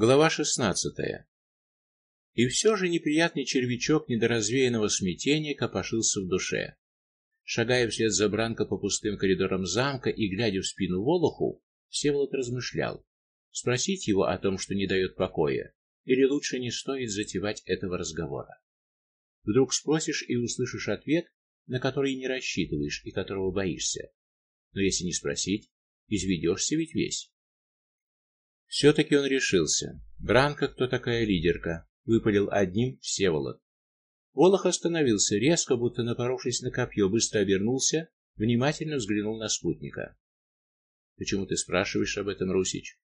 Глава шестнадцатая. И все же неприятный червячок недоразвеянного смятения копошился в душе. Шагая вслед за Бранко по пустым коридорам замка и глядя в спину Волоху, Всеволод размышлял: спросить его о том, что не дает покоя, или лучше не стоит затевать этого разговора. Вдруг спросишь и услышишь ответ, на который не рассчитываешь и которого боишься. Но если не спросить, изведешься ведь весь. Все таки он решился. Бранка кто такая лидерка? выпалил одним Всеволод. Волох остановился резко, будто напоровшись на копье, быстро обернулся, внимательно взглянул на спутника. Почему ты спрашиваешь об этом, Русич?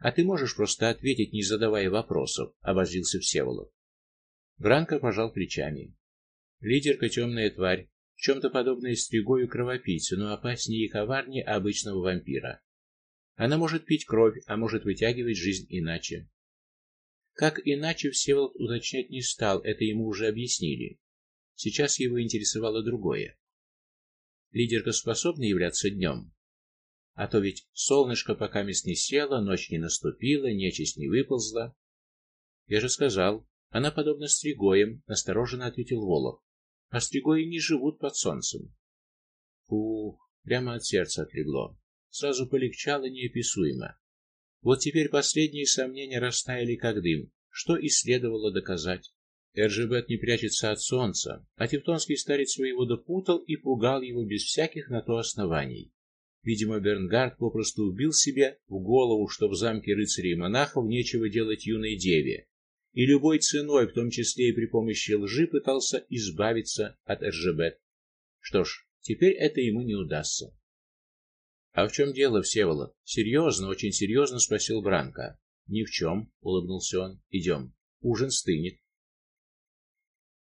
А ты можешь просто ответить, не задавая вопросов, обозлился Всеволод. Бранко пожал плечами. Лидерка темная тварь, в чем то подобная стригою кровопийцу, но опаснее и коварнее обычного вампира. Она может пить кровь, а может вытягивать жизнь иначе. Как иначе Всеволод уточнять не стал, это ему уже объяснили. Сейчас его интересовало другое. Лидерка способна являться днем? А то ведь солнышко пока мест не село, ночь не наступила, нечисть не выползла. Я же сказал, она подобна стригоям, настороженно ответил Волох. А стригои не живут под солнцем. Фух, прямо от сердца отлегло. Сразу полегчало неописуемо. Вот теперь последние сомнения растаяли как дым, что и следовало доказать. Эржебет не прячется от солнца, а тевтонский старец своего допутал и пугал его без всяких на то оснований. Видимо, Бернгард попросту убил себе в голову, что в замке рыцарей и монахов нечего делать юной деве, и любой ценой, в том числе и при помощи лжи, пытался избавиться от Эржебет. Что ж, теперь это ему не удастся. А в чем дело, Всеволод? Серьезно, очень серьезно спросил Бранко. Ни в чем», — улыбнулся он. Идем. Ужин стынет.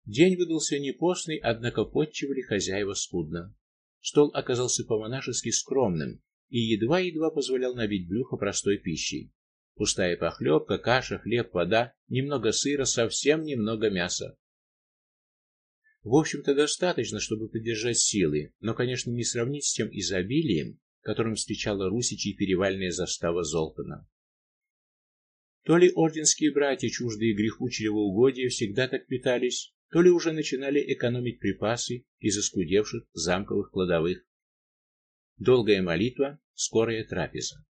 День выдался не постный, однако подчивали хозяева скудно. Стол оказался по-монашески скромным и едва-едва позволял набить брюхо простой пищей. Пустая похлебка, каша, хлеб, вода, немного сыра, совсем немного мяса. В общем-то, достаточно, чтобы поддержать силы, но, конечно, не сравнить с тем изобилием, которым встречала Русичи перевальная застава Золтана. То ли орденские братья, чуждые греху чревоугодия, всегда так питались, то ли уже начинали экономить припасы из оскудевших замковых кладовых. Долгая молитва, скорая трапеза.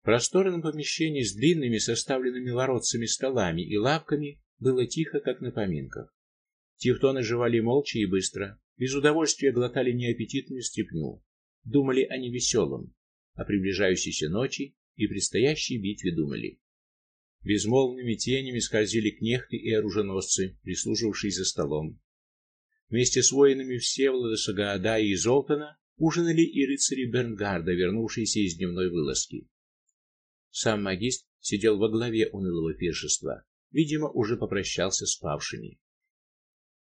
В просторном помещении с длинными составленными воротцами столами и лавками было тихо, как на поминках. Тевтоны жевали молча и быстро, без удовольствия глотали неаппетитную стряпню думали о невеселом, о приближающейся ночи и предстоящей битве думали. Безмолвными тенями скользили кнехты и оруженосцы, прислуживавшие за столом. Вместе с воинами Всеволода, Сагаада и Изолтана ужинали и рыцари Бернгарда, вернувшиеся из дневной вылазки. Сам магист сидел во главе унылого пиршества, видимо, уже попрощался с павшими.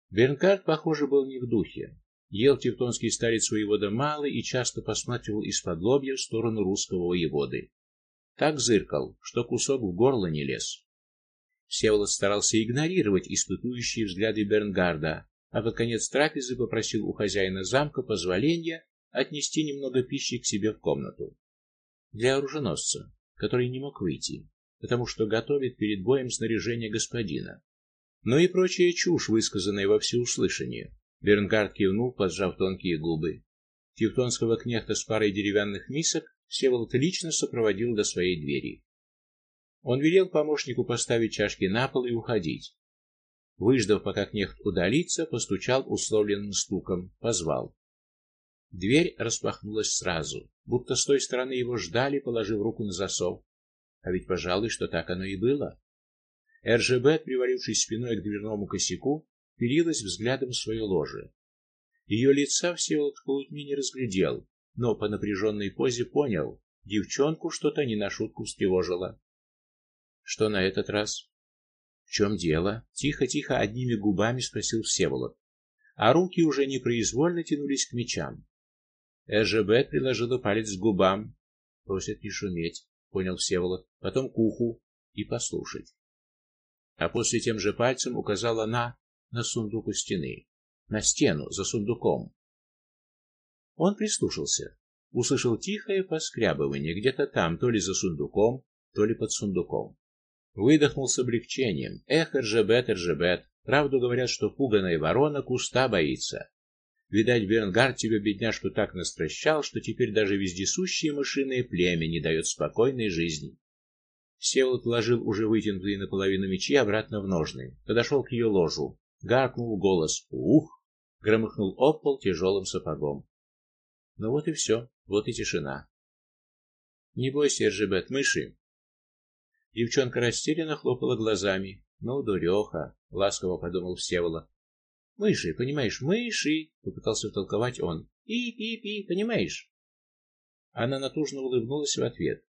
Бернгард, похоже, был не в духе. Ел тевтонский старец воевода мало и часто посматривал из-под лобья в сторону русского воеводы. Так зыркал, что кусок в горло не лез. Всеволод старался игнорировать испытующие взгляды Бернгарда, а под конец трапезы попросил у хозяина замка позволения отнести немного пищи к себе в комнату. Для оруженосца, который не мог выйти, потому что готовит перед боем снаряжение господина. Но и прочая чушь, высказанная во всеуслышание. Бернгард кивнул, поджав тонкие губы. Тевтонского кнехта с парой деревянных мисок Всеволод лично сопроводил до своей двери. Он велел помощнику поставить чашки на пол и уходить. Выждав, пока кнехт удалится, постучал условленным стуком, позвал. Дверь распахнулась сразу, будто с той стороны его ждали, положив руку на засов. А ведь, пожалуй, что так оно и было. РЖБ, привалившись спиной к дверному косяку, вперилась взглядом в свое ложе. Ее лица Всеволод полутьме не разглядел, но по напряженной позе понял, девчонку что-то не на шутку встревожило. Что на этот раз? В чем дело? Тихо-тихо одними губами спросил Всеволод, а руки уже непроизвольно тянулись к мечам. Эжебет приложила палец к губам, просит не шуметь, понял Всеволод, потом к уху и послушать. А после тем же пальцем указала на на сундук у стены, на стену за сундуком. Он прислушался, услышал тихое поскрябывание где-то там, то ли за сундуком, то ли под сундуком. Выдохнул с облегчением. Эх, Эржебет, Эржебет. Правду говорят, что пуганая ворона куста боится. Видать, Бернгард тебя, бедняжку, так настращал, что теперь даже вездесущее мышиное племя не дает спокойной жизни. Всеволод вложил уже вытянутые наполовину мечи обратно в ножны, подошел к ее ложу, гаркнул голос «Ух!», громыхнул об пол тяжелым сапогом. Ну вот и все, вот и тишина. Не бойся, Эржебет, мыши. Девчонка растерянно хлопала глазами. Ну, дуреха, ласково подумал Всеволод. Мыши, понимаешь, мыши, попытался втолковать он. Пи-пи-пи, понимаешь? Она натужно улыбнулась в ответ.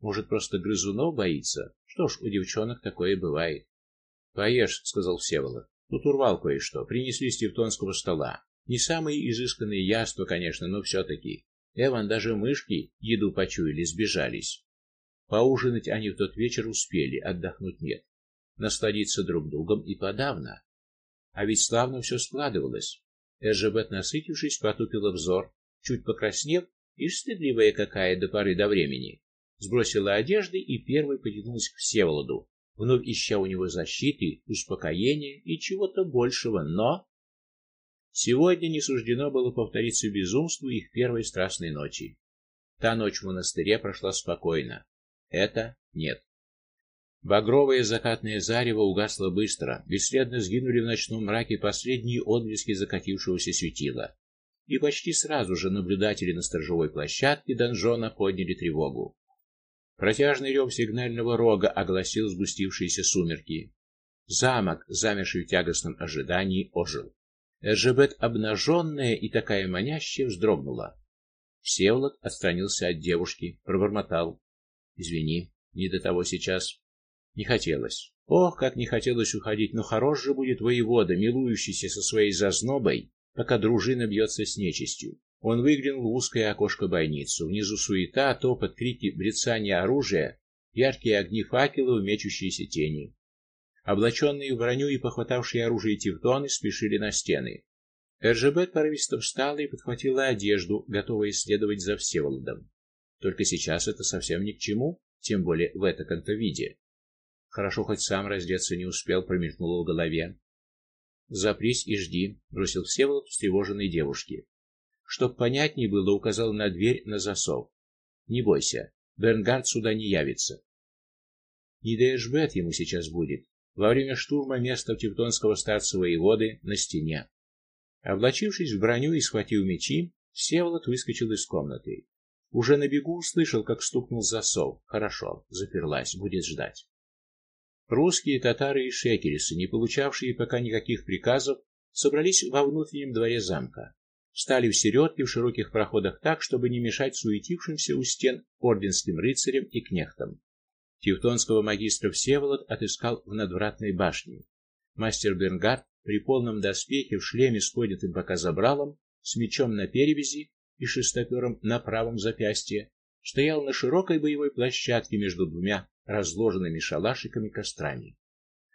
Может, просто грызунов боится? Что ж, у девчонок такое бывает. Поешь, сказал Всеволод. Тут урвал кое-что, принесли с тевтонского стола. Не самые изысканные яства, конечно, но все таки Эван даже мышки еду почуяли, сбежались. Поужинать они в тот вечер успели, отдохнуть нет. Насладиться друг другом и подавно. А ведь славно все складывалось. Эжебет, насытившись, потупила взор, чуть покраснев и стыдливая какая до поры до времени, сбросила одежды и первой потянулась к Всеволоду, вновь ища у него защиты, успокоения и чего-то большего, но сегодня не суждено было повториться безумству их первой страстной ночи. Та ночь в монастыре прошла спокойно. Это нет. Багровое закатное зарево угасло быстро, бесследно сгинули в ночном мраке последние отблески закатившегося светила. И почти сразу же наблюдатели на сторожевой площадке донжона подняли тревогу. Протяжный рев сигнального рога огласил сгустившиеся сумерки. Замок, замерший в тягостном ожидании, ожил. Эржебет, обнаженная и такая манящая, вздрогнула. Всеволод отстранился от девушки, пробормотал: "Извини, не до того сейчас". Не хотелось. Ох, как не хотелось уходить, но хорош же будет воевода, милующийся со своей зазнобой, пока дружина бьется с нечистью. Он выглянул в узкое окошко бойницы. Внизу суета, топот, крики, брецание оружия, яркие огни факелов, мечущиеся тени. Облаченные в броню и похватавшие оружие тевтоны спешили на стены. Эржебет порывисто встала и подхватила одежду, готовая следовать за Всеволодом. Только сейчас это совсем ни к чему, тем более в этом-то виде. Хорошо хоть сам раздеться не успел, промелькнуло в голове. Запрись и жди, бросил Всеволод встревоженной девушке. Чтоб понятней было, указал на дверь на засов. Не бойся, Бернгард сюда не явится. Не ДШБет ему сейчас будет. Во время штурма места тевтонского старца воеводы на стене. Облачившись в броню и схватив мечи, Всеволод выскочил из комнаты. Уже на бегу услышал, как стукнул засов. Хорошо, заперлась, будет ждать. Русские, татары и шекерисы, не получавшие пока никаких приказов, собрались во внутреннем дворе замка встали в середке в широких проходах так, чтобы не мешать суетившимся у стен орденским рыцарям и кнехтам. Тевтонского магистра Всеволод отыскал в надвратной башне. Мастер Бернгард при полном доспехе в шлеме с поднятым пока забралом, с мечом на перевязи и шестопером на правом запястье, стоял на широкой боевой площадке между двумя разложенными шалашиками кострами.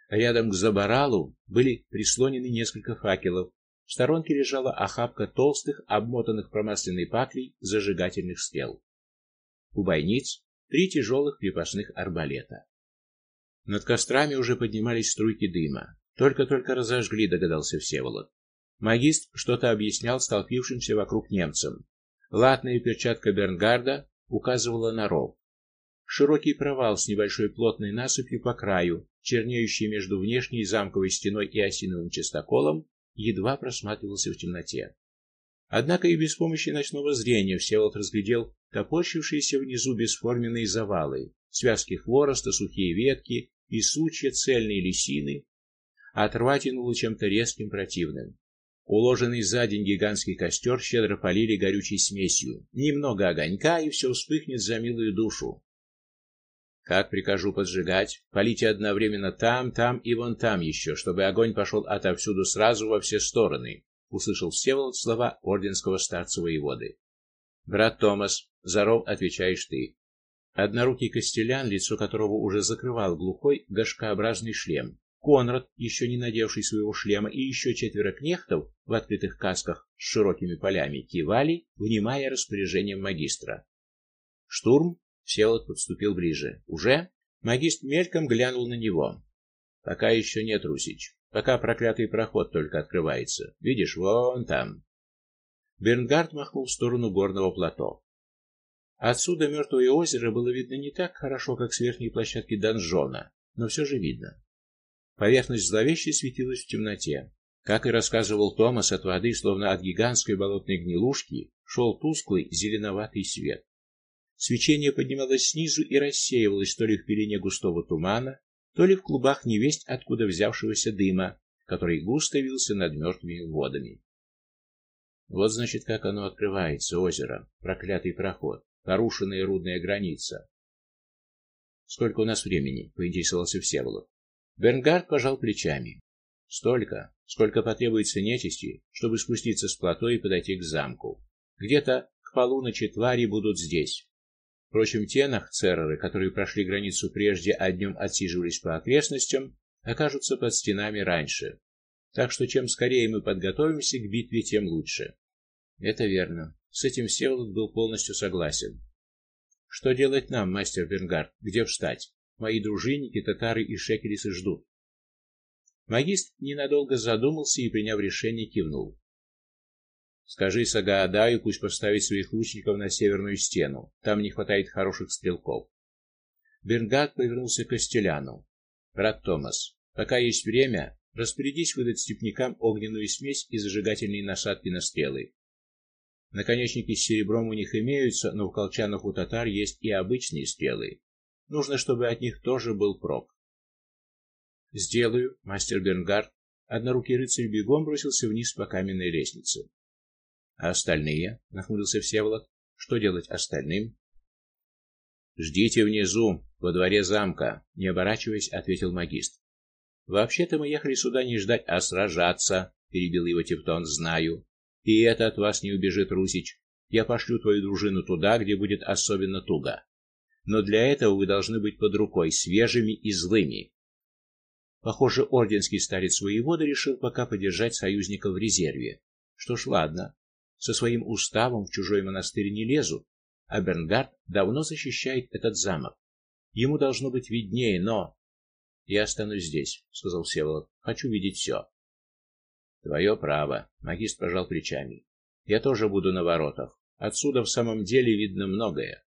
Рядом к забаралу были прислонены несколько факелов, в сторонке лежала охапка толстых, обмотанных промасленной паклей зажигательных стрел. У бойниц три тяжелых крепостных арбалета. Над кострами уже поднимались струйки дыма. Только-только разожгли, догадался Всеволод. Магист что-то объяснял столпившимся вокруг немцам. Латная перчатка Бернгарда указывала на ров. Широкий провал с небольшой плотной насыпью по краю, чернеющий между внешней замковой стеной и осиновым частоколом, едва просматривался в темноте. Однако и без помощи ночного зрения Всеволод разглядел топорщившиеся внизу бесформенные завалы, связки хвороста, сухие ветки и сучья цельной лисины, а отрва тянуло чем-то резким противным. Уложенный за день гигантский костер щедро полили горючей смесью. Немного огонька, и все вспыхнет за милую душу. Как прикажу поджигать, полите одновременно там, там и вон там еще, чтобы огонь пошел отовсюду сразу во все стороны, услышал Всеволод слова орденского старца воеводы. Брат Томас, за ров отвечаешь ты. Однорукий костелян, лицо которого уже закрывал глухой гашкообразный шлем, Конрад, еще не надевший своего шлема, и еще четверо кнехтов в открытых касках с широкими полями кивали, внимая распоряжениям магистра. Штурм Всеволод подступил ближе. Уже Магист мельком глянул на него. Пока еще нет, Русич. Пока проклятый проход только открывается. Видишь, вон там. Бернгард махнул в сторону горного плато. Отсюда мертвое озеро было видно не так хорошо, как с верхней площадки донжона, но все же видно. Поверхность зловеще светилась в темноте. Как и рассказывал Томас, от воды, словно от гигантской болотной гнилушки, шел тусклый зеленоватый свет. Свечение поднималось снизу и рассеивалось то ли в пелене густого тумана, то ли в клубах невесть откуда взявшегося дыма, который густо вился над мертвыми водами. Вот значит, как оно открывается, озеро, проклятый проход, нарушенная рудная граница. Сколько у нас времени? поинтересовался Всеволод. Бернгард пожал плечами. Столько, сколько потребуется нечисти, чтобы спуститься с плато и подойти к замку. Где-то к полуночи твари будут здесь. Впрочем, те нахцереры, которые прошли границу прежде, а днем отсиживались по окрестностям, окажутся под стенами раньше. Так что чем скорее мы подготовимся к битве, тем лучше. Это верно. С этим Всеволод был полностью согласен. Что делать нам, мастер Бернгард? Где встать? Мои дружинники, татары и шекелисы ждут. Магист ненадолго задумался и, приняв решение, кивнул. Скажи Сагаадаю, пусть поставит своих лучников на северную стену. Там не хватает хороших стрелков. Бернгат повернулся к Костеляну. Брат Томас, пока есть время, распорядись выдать степнякам огненную смесь и зажигательные насадки на стрелы. Наконечники с серебром у них имеются, но в колчанах у татар есть и обычные стрелы. Нужно, чтобы от них тоже был прок. Сделаю, мастер Бернгард. Однорукий рыцарь бегом бросился вниз по каменной лестнице. А остальные? нахмурился Всеволод. Что делать остальным? Ждите внизу, во дворе замка, не оборачиваясь, ответил магист. Вообще-то мы ехали сюда не ждать, а сражаться, перебил его Тевтон, знаю. И это от вас не убежит, Русич. Я пошлю твою дружину туда, где будет особенно туго. Но для этого вы должны быть под рукой, свежими и злыми. Похоже, орденский старец воевода решил пока подержать союзников в резерве. Что ж, ладно. Со своим уставом в чужой монастырь не лезу, а Бернгард давно защищает этот замок. Ему должно быть виднее, но я останусь здесь, сказал Всеволод. Хочу видеть все. Твое право, магист пожал плечами. Я тоже буду на воротах. Отсюда в самом деле видно многое.